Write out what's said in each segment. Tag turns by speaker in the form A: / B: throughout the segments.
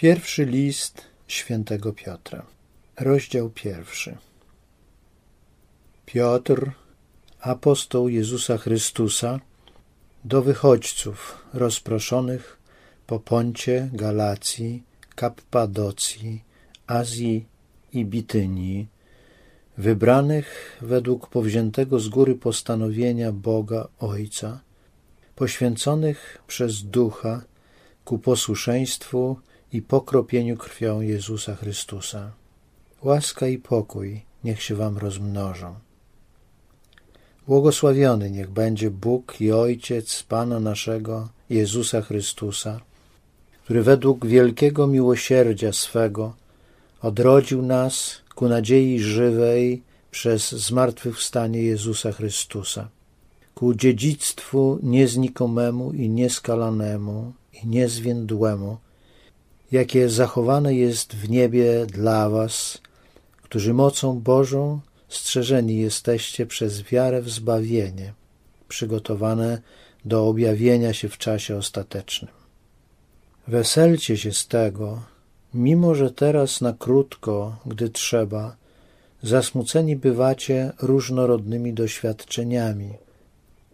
A: Pierwszy list świętego Piotra, rozdział pierwszy. Piotr, apostoł Jezusa Chrystusa, do wychodźców rozproszonych po Poncie, Galacji, Kappadocji, Azji i Bitynii, wybranych według powziętego z góry postanowienia Boga Ojca, poświęconych przez Ducha ku posłuszeństwu i pokropieniu krwią Jezusa Chrystusa. Łaska i pokój niech się wam rozmnożą. Błogosławiony niech będzie Bóg i Ojciec Pana naszego Jezusa Chrystusa, który według wielkiego miłosierdzia swego odrodził nas ku nadziei żywej przez zmartwychwstanie Jezusa Chrystusa, ku dziedzictwu nieznikomemu i nieskalanemu i niezwiędłemu, jakie zachowane jest w niebie dla was, którzy mocą Bożą strzeżeni jesteście przez wiarę w zbawienie, przygotowane do objawienia się w czasie ostatecznym. Weselcie się z tego, mimo że teraz na krótko, gdy trzeba, zasmuceni bywacie różnorodnymi doświadczeniami,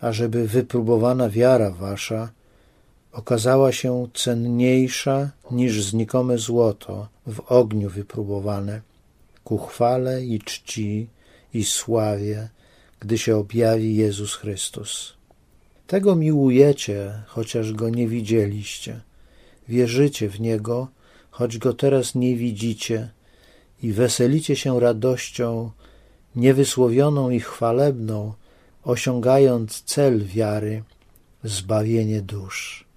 A: ażeby wypróbowana wiara wasza okazała się cenniejsza niż znikome złoto w ogniu wypróbowane, ku chwale i czci i sławie, gdy się objawi Jezus Chrystus. Tego miłujecie, chociaż Go nie widzieliście. Wierzycie w Niego, choć Go teraz nie widzicie i weselicie się radością niewysłowioną i chwalebną, osiągając cel wiary, zbawienie dusz.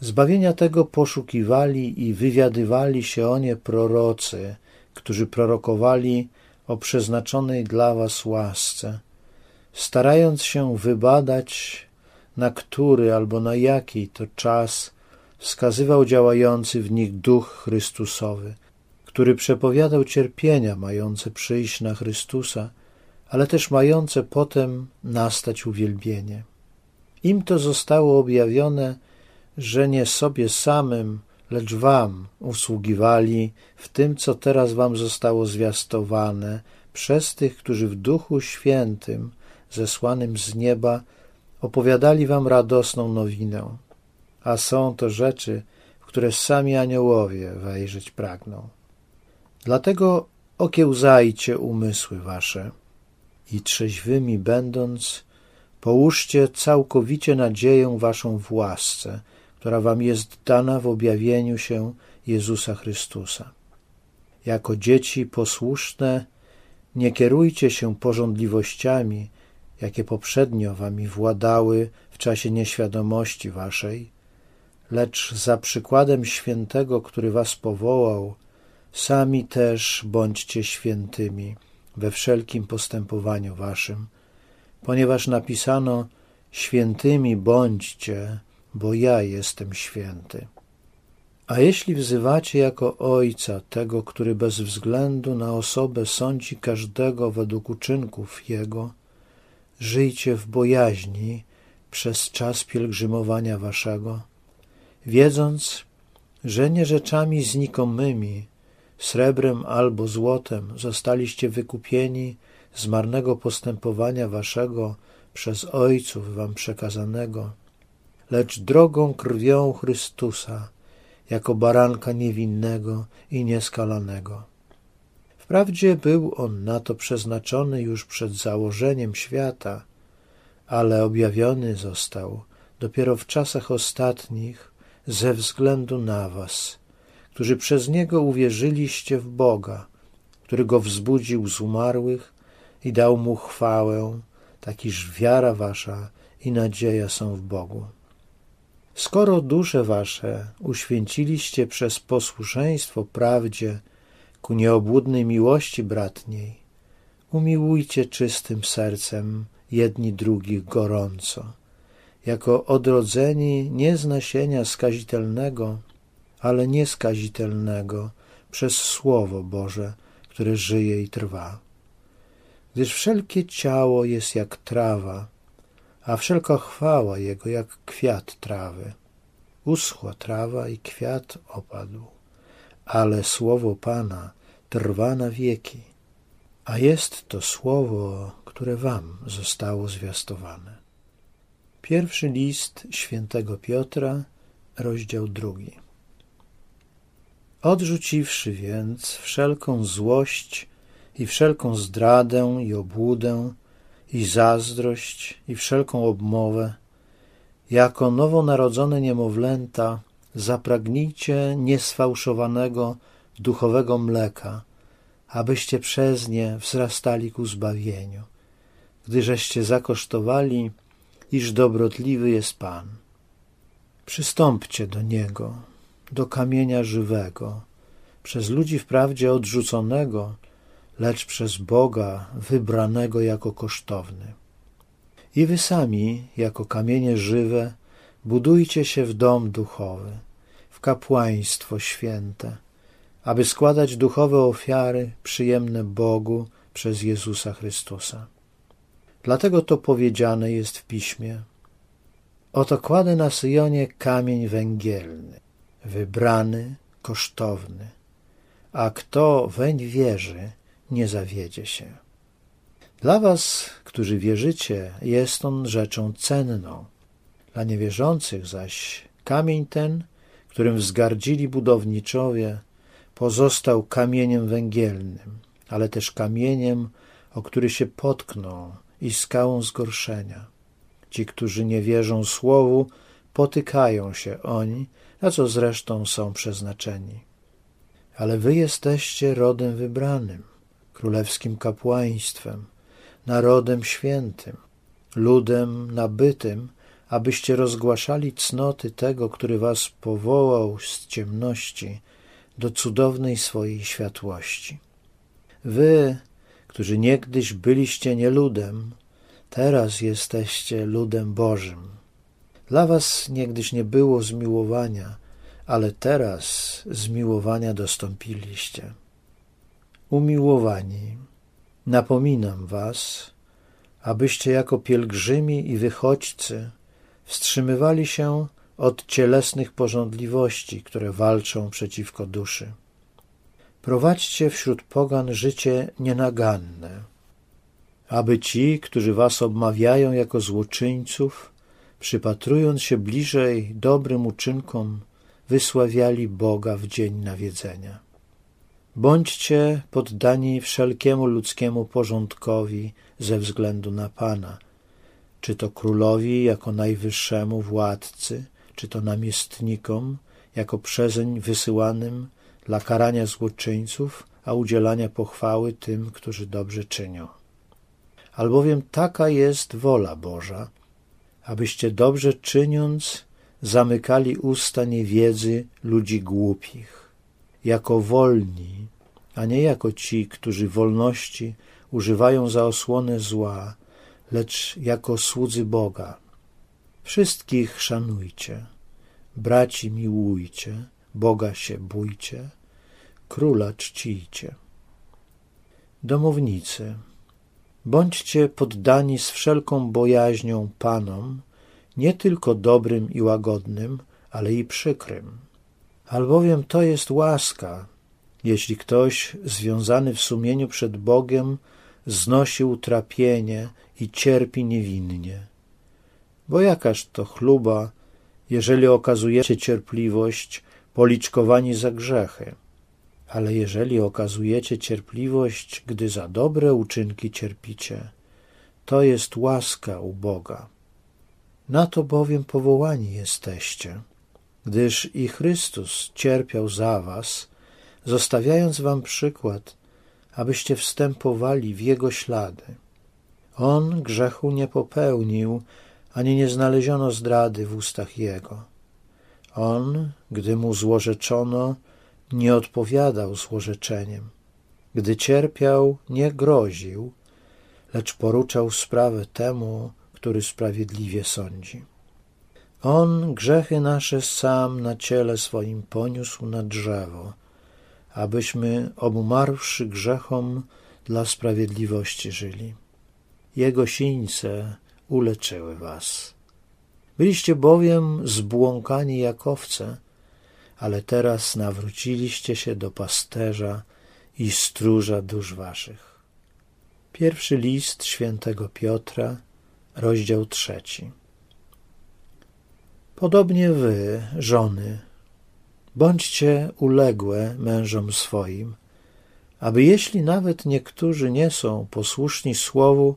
A: Zbawienia tego poszukiwali i wywiadywali się o nie prorocy, którzy prorokowali o przeznaczonej dla was łasce, starając się wybadać, na który albo na jaki to czas wskazywał działający w nich Duch Chrystusowy, który przepowiadał cierpienia mające przyjść na Chrystusa, ale też mające potem nastać uwielbienie. Im to zostało objawione, że nie sobie samym, lecz wam usługiwali w tym, co teraz wam zostało zwiastowane przez tych, którzy w Duchu Świętym, zesłanym z nieba, opowiadali wam radosną nowinę. A są to rzeczy, w które sami aniołowie wejrzeć pragną. Dlatego okiełzajcie umysły wasze i trzeźwymi będąc, połóżcie całkowicie nadzieję waszą w łasce, która wam jest dana w objawieniu się Jezusa Chrystusa. Jako dzieci posłuszne nie kierujcie się porządliwościami, jakie poprzednio wami władały w czasie nieświadomości waszej, lecz za przykładem świętego, który was powołał, sami też bądźcie świętymi we wszelkim postępowaniu waszym, ponieważ napisano świętymi bądźcie, bo ja jestem święty. A jeśli wzywacie jako Ojca tego, który bez względu na osobę sądzi każdego według uczynków Jego, żyjcie w bojaźni przez czas pielgrzymowania waszego, wiedząc, że nie rzeczami znikomymi, srebrem albo złotem zostaliście wykupieni z marnego postępowania waszego przez Ojców wam przekazanego, lecz drogą krwią Chrystusa, jako baranka niewinnego i nieskalanego. Wprawdzie był on na to przeznaczony już przed założeniem świata, ale objawiony został dopiero w czasach ostatnich ze względu na was, którzy przez Niego uwierzyliście w Boga, który Go wzbudził z umarłych i dał Mu chwałę, takiż wiara wasza i nadzieja są w Bogu. Skoro dusze wasze uświęciliście przez posłuszeństwo prawdzie ku nieobłudnej miłości bratniej, umiłujcie czystym sercem jedni drugich gorąco, jako odrodzeni nie z nasienia skazitelnego, ale nieskazitelnego przez Słowo Boże, które żyje i trwa. Gdyż wszelkie ciało jest jak trawa, a wszelka chwała Jego jak kwiat trawy. uschła trawa i kwiat opadł, ale słowo Pana trwa na wieki, a jest to słowo, które wam zostało zwiastowane. Pierwszy list świętego Piotra, rozdział drugi. Odrzuciwszy więc wszelką złość i wszelką zdradę i obłudę i zazdrość i wszelką obmowę, jako nowonarodzone niemowlęta zapragnijcie niesfałszowanego duchowego mleka, abyście przez nie wzrastali ku zbawieniu, gdyżeście zakosztowali, iż dobrotliwy jest Pan. Przystąpcie do Niego, do kamienia żywego, przez ludzi wprawdzie odrzuconego, lecz przez Boga wybranego jako kosztowny. I wy sami, jako kamienie żywe, budujcie się w dom duchowy, w kapłaństwo święte, aby składać duchowe ofiary przyjemne Bogu przez Jezusa Chrystusa. Dlatego to powiedziane jest w piśmie. Oto kładę na Syjonie kamień węgielny, wybrany, kosztowny, a kto weń wierzy, nie zawiedzie się. Dla was, którzy wierzycie, jest on rzeczą cenną. Dla niewierzących zaś kamień ten, którym wzgardzili budowniczowie, pozostał kamieniem węgielnym, ale też kamieniem, o który się potkną i skałą zgorszenia. Ci, którzy nie wierzą słowu, potykają się oni, na co zresztą są przeznaczeni. Ale wy jesteście rodem wybranym, królewskim kapłaństwem, narodem świętym, ludem nabytym, abyście rozgłaszali cnoty tego, który was powołał z ciemności do cudownej swojej światłości. Wy, którzy niegdyś byliście nieludem, teraz jesteście ludem Bożym. Dla was niegdyś nie było zmiłowania, ale teraz zmiłowania dostąpiliście. Umiłowani, napominam was, abyście jako pielgrzymi i wychodźcy wstrzymywali się od cielesnych porządliwości, które walczą przeciwko duszy. Prowadźcie wśród pogan życie nienaganne, aby ci, którzy was obmawiają jako złoczyńców, przypatrując się bliżej dobrym uczynkom, wysławiali Boga w dzień nawiedzenia. Bądźcie poddani wszelkiemu ludzkiemu porządkowi ze względu na Pana, czy to królowi jako najwyższemu władcy, czy to namiestnikom jako przezeń wysyłanym dla karania złoczyńców, a udzielania pochwały tym, którzy dobrze czynią. Albowiem taka jest wola Boża, abyście dobrze czyniąc zamykali usta niewiedzy ludzi głupich, jako wolni, a nie jako ci, którzy wolności używają za osłonę zła, lecz jako słudzy Boga. Wszystkich szanujcie, braci miłujcie, Boga się bójcie, króla czcijcie. Domownicy, bądźcie poddani z wszelką bojaźnią Panom, nie tylko dobrym i łagodnym, ale i przykrym. Albowiem to jest łaska, jeśli ktoś związany w sumieniu przed Bogiem znosi utrapienie i cierpi niewinnie. Bo jakaż to chluba, jeżeli okazujecie cierpliwość, policzkowani za grzechy. Ale jeżeli okazujecie cierpliwość, gdy za dobre uczynki cierpicie, to jest łaska u Boga. Na to bowiem powołani jesteście, gdyż i Chrystus cierpiał za was, zostawiając wam przykład, abyście wstępowali w Jego ślady. On grzechu nie popełnił, ani nie znaleziono zdrady w ustach Jego. On, gdy mu złorzeczono, nie odpowiadał złorzeczeniem. Gdy cierpiał, nie groził, lecz poruczał sprawę temu, który sprawiedliwie sądzi. On grzechy nasze sam na ciele swoim poniósł na drzewo, abyśmy obumarłszy grzechom dla sprawiedliwości żyli. Jego sińce uleczyły was. Byliście bowiem zbłąkani jak owce, ale teraz nawróciliście się do pasterza i stróża dusz waszych. Pierwszy list świętego Piotra, rozdział trzeci. Podobnie wy, żony, bądźcie uległe mężom swoim, aby jeśli nawet niektórzy nie są posłuszni słowu,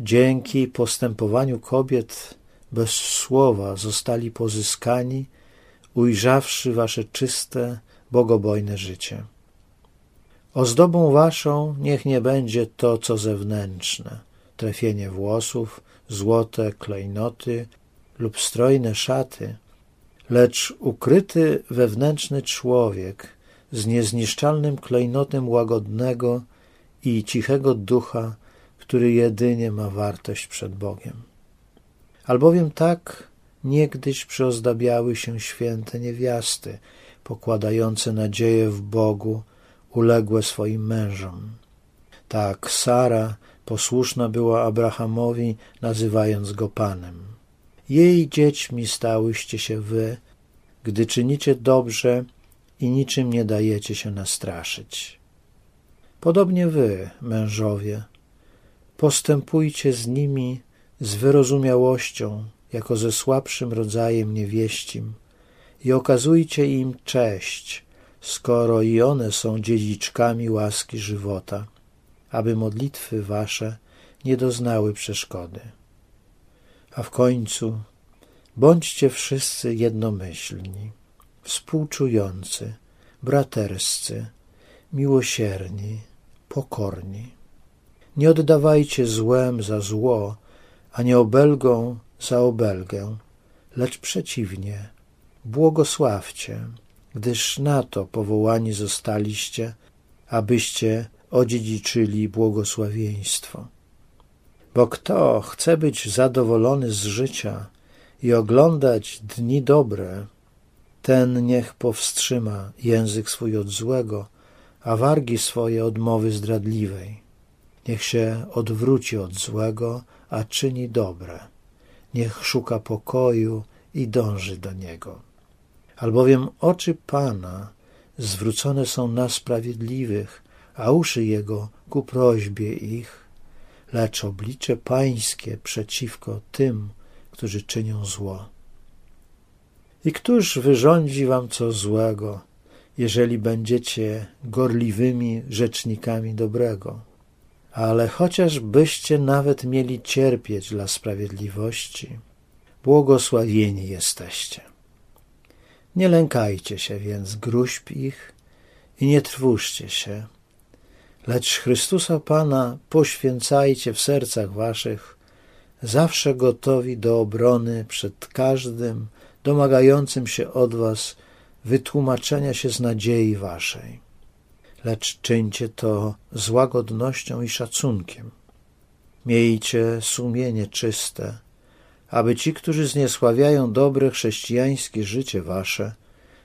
A: dzięki postępowaniu kobiet bez słowa zostali pozyskani, ujrzawszy wasze czyste, bogobojne życie. Ozdobą waszą niech nie będzie to, co zewnętrzne, trefienie włosów, złote klejnoty lub strojne szaty, lecz ukryty wewnętrzny człowiek z niezniszczalnym klejnotem łagodnego i cichego ducha, który jedynie ma wartość przed Bogiem. Albowiem tak niegdyś przyozdabiały się święte niewiasty, pokładające nadzieję w Bogu, uległe swoim mężom. Tak Sara posłuszna była Abrahamowi, nazywając go Panem. Jej dziećmi stałyście się wy, gdy czynicie dobrze i niczym nie dajecie się nastraszyć. Podobnie wy, mężowie, postępujcie z nimi z wyrozumiałością, jako ze słabszym rodzajem niewieścim i okazujcie im cześć, skoro i one są dziedziczkami łaski żywota, aby modlitwy wasze nie doznały przeszkody. A w końcu bądźcie wszyscy jednomyślni, współczujący, braterscy, miłosierni, pokorni. Nie oddawajcie złem za zło, a nie obelgą za obelgę, lecz przeciwnie, błogosławcie, gdyż na to powołani zostaliście, abyście odziedziczyli błogosławieństwo. Bo kto chce być zadowolony z życia i oglądać dni dobre, ten niech powstrzyma język swój od złego, a wargi swoje od mowy zdradliwej. Niech się odwróci od złego, a czyni dobre. Niech szuka pokoju i dąży do niego. Albowiem oczy Pana zwrócone są na sprawiedliwych, a uszy Jego ku prośbie ich, lecz oblicze Pańskie przeciwko tym, którzy czynią zło. I któż wyrządzi wam co złego, jeżeli będziecie gorliwymi rzecznikami dobrego? Ale chociaż byście nawet mieli cierpieć dla sprawiedliwości, błogosławieni jesteście. Nie lękajcie się więc gruźb ich i nie trwóżcie się, lecz Chrystusa Pana poświęcajcie w sercach waszych, zawsze gotowi do obrony przed każdym domagającym się od was wytłumaczenia się z nadziei waszej. Lecz czyńcie to z łagodnością i szacunkiem. Miejcie sumienie czyste, aby ci, którzy zniesławiają dobre chrześcijańskie życie wasze,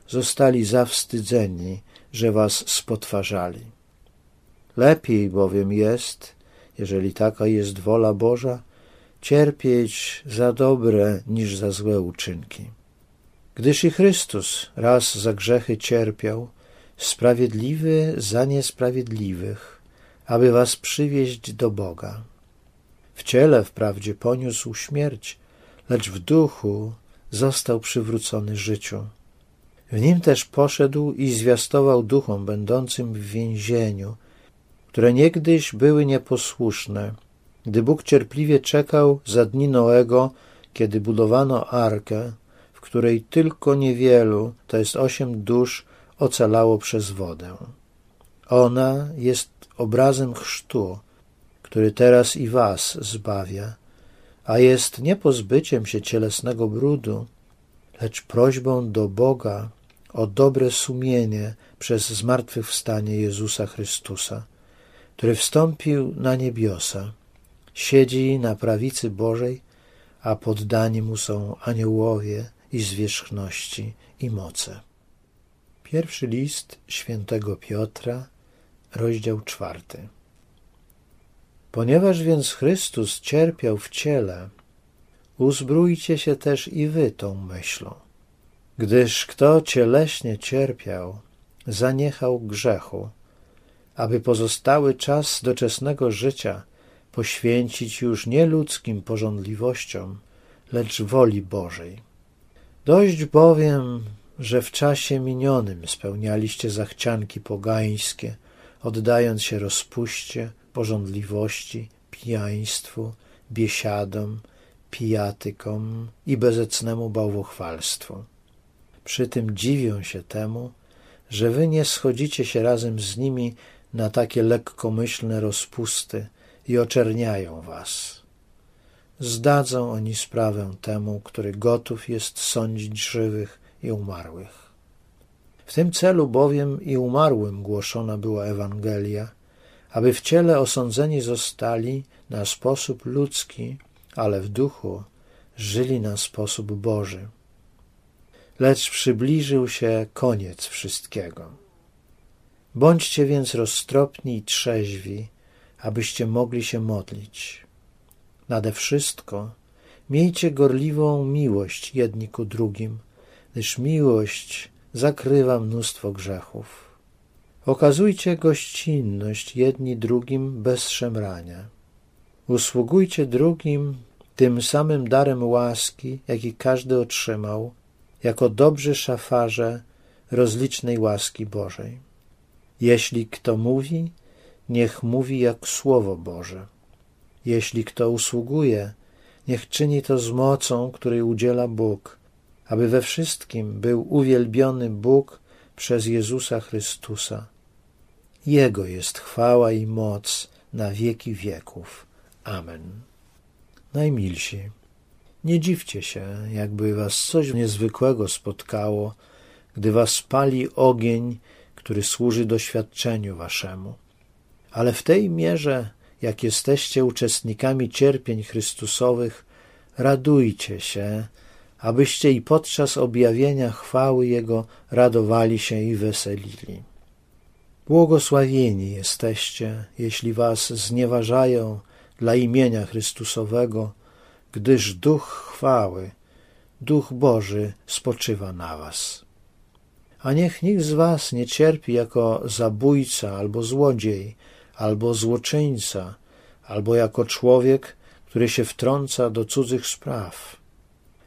A: zostali zawstydzeni, że was spotwarzali. Lepiej bowiem jest, jeżeli taka jest wola Boża, cierpieć za dobre niż za złe uczynki. Gdyż i Chrystus raz za grzechy cierpiał, sprawiedliwy za niesprawiedliwych, aby was przywieźć do Boga. W ciele wprawdzie poniósł śmierć, lecz w duchu został przywrócony życiu. W nim też poszedł i zwiastował duchom będącym w więzieniu, które niegdyś były nieposłuszne, gdy Bóg cierpliwie czekał za dni Noego, kiedy budowano arkę, w której tylko niewielu, to jest osiem dusz, ocalało przez wodę. Ona jest obrazem chrztu, który teraz i was zbawia, a jest nie pozbyciem się cielesnego brudu, lecz prośbą do Boga o dobre sumienie przez zmartwychwstanie Jezusa Chrystusa, który wstąpił na niebiosa, siedzi na prawicy Bożej, a poddani mu są aniołowie i zwierzchności i moce. Pierwszy list świętego Piotra, rozdział czwarty. Ponieważ więc Chrystus cierpiał w ciele, uzbrójcie się też i wy tą myślą. Gdyż kto cieleśnie cierpiał, zaniechał grzechu, aby pozostały czas doczesnego życia poświęcić już nie ludzkim porządliwościom, lecz woli Bożej. Dość bowiem, że w czasie minionym spełnialiście zachcianki pogańskie, oddając się rozpuście, porządliwości, pijaństwu, biesiadom, pijatykom i bezecnemu bałwochwalstwu. Przy tym dziwią się temu, że wy nie schodzicie się razem z nimi na takie lekkomyślne rozpusty i oczerniają was. Zdadzą oni sprawę temu, który gotów jest sądzić żywych i umarłych. W tym celu bowiem i umarłym głoszona była Ewangelia, aby w ciele osądzeni zostali na sposób ludzki, ale w duchu żyli na sposób Boży. Lecz przybliżył się koniec wszystkiego. Bądźcie więc roztropni i trzeźwi, abyście mogli się modlić. Nade wszystko miejcie gorliwą miłość jedni ku drugim, gdyż miłość zakrywa mnóstwo grzechów. Okazujcie gościnność jedni drugim bez szemrania. Usługujcie drugim tym samym darem łaski, jaki każdy otrzymał, jako dobrzy szafarze rozlicznej łaski Bożej. Jeśli kto mówi, niech mówi jak Słowo Boże. Jeśli kto usługuje, niech czyni to z mocą, której udziela Bóg, aby we wszystkim był uwielbiony Bóg przez Jezusa Chrystusa. Jego jest chwała i moc na wieki wieków. Amen. Najmilsi, nie dziwcie się, jakby was coś niezwykłego spotkało, gdy was pali ogień, który służy doświadczeniu waszemu. Ale w tej mierze, jak jesteście uczestnikami cierpień Chrystusowych, radujcie się, abyście i podczas objawienia chwały Jego radowali się i weselili. Błogosławieni jesteście, jeśli was znieważają dla imienia Chrystusowego, gdyż Duch chwały, Duch Boży spoczywa na was. A niech nikt z was nie cierpi jako zabójca albo złodziej, albo złoczyńca, albo jako człowiek, który się wtrąca do cudzych spraw.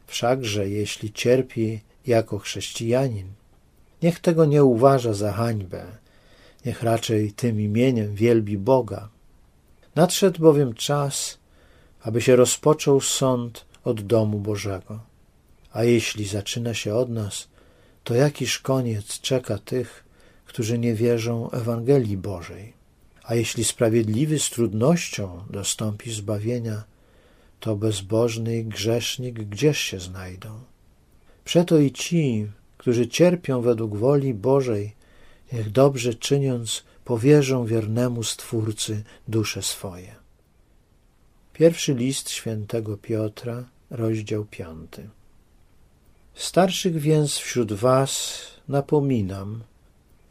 A: Wszakże jeśli cierpi jako chrześcijanin, niech tego nie uważa za hańbę, niech raczej tym imieniem wielbi Boga. Nadszedł bowiem czas, aby się rozpoczął sąd od domu Bożego. A jeśli zaczyna się od nas, to jakiż koniec czeka tych, którzy nie wierzą Ewangelii Bożej? A jeśli sprawiedliwy z trudnością dostąpi zbawienia, to bezbożny i grzesznik gdzież się znajdą? Przeto i ci, którzy cierpią według woli Bożej, niech dobrze czyniąc powierzą wiernemu Stwórcy dusze swoje. Pierwszy list świętego Piotra, rozdział piąty. Starszych więc wśród was napominam,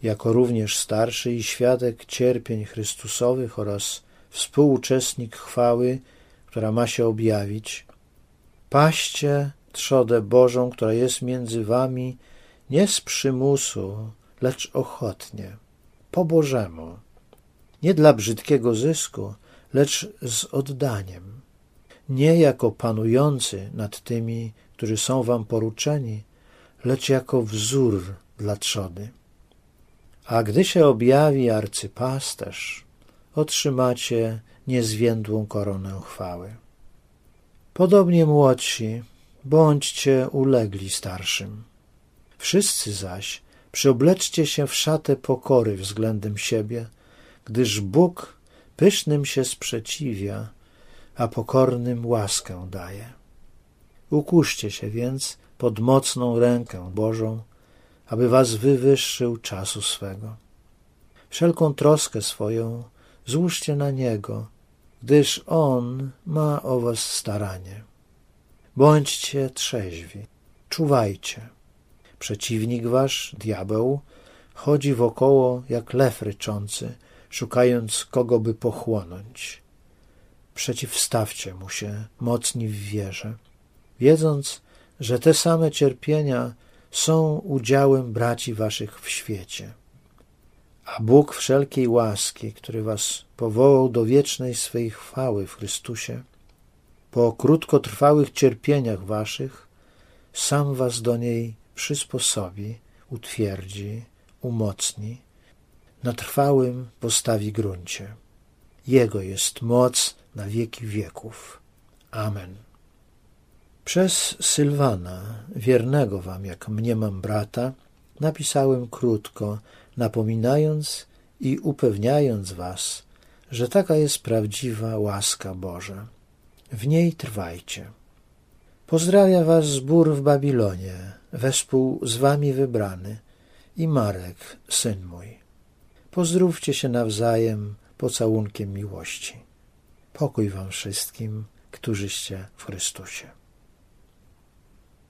A: jako również starszy i świadek cierpień Chrystusowych oraz współuczestnik chwały, która ma się objawić, paście trzodę Bożą, która jest między wami, nie z przymusu, lecz ochotnie, po Bożemu, nie dla brzydkiego zysku, lecz z oddaniem, nie jako panujący nad tymi, którzy są wam poruczeni, lecz jako wzór dla trzody. A gdy się objawi arcypasterz, otrzymacie niezwiędłą koronę chwały. Podobnie młodsi, bądźcie ulegli starszym. Wszyscy zaś przyobleczcie się w szatę pokory względem siebie, gdyż Bóg pysznym się sprzeciwia, a pokornym łaskę daje. Ukuszcie się więc pod mocną rękę Bożą, aby was wywyższył czasu swego. Wszelką troskę swoją złóżcie na Niego, gdyż On ma o was staranie. Bądźcie trzeźwi, czuwajcie. Przeciwnik wasz, diabeł, chodzi wokoło jak lew ryczący, szukając kogo by pochłonąć. Przeciwstawcie mu się, mocni w wierze, wiedząc, że te same cierpienia są udziałem braci waszych w świecie. A Bóg wszelkiej łaski, który was powołał do wiecznej swej chwały w Chrystusie, po krótkotrwałych cierpieniach waszych, sam was do niej przysposobi, utwierdzi, umocni, na trwałym postawi gruncie. Jego jest moc na wieki wieków. Amen. Przez Sylwana, wiernego wam jak mnie mam brata, napisałem krótko, napominając i upewniając was, że taka jest prawdziwa łaska Boża. W niej trwajcie. Pozdrawia was zbór w Babilonie, wespół z wami wybrany i Marek, syn mój. Pozdrówcie się nawzajem pocałunkiem miłości. Pokój wam wszystkim, którzyście w Chrystusie.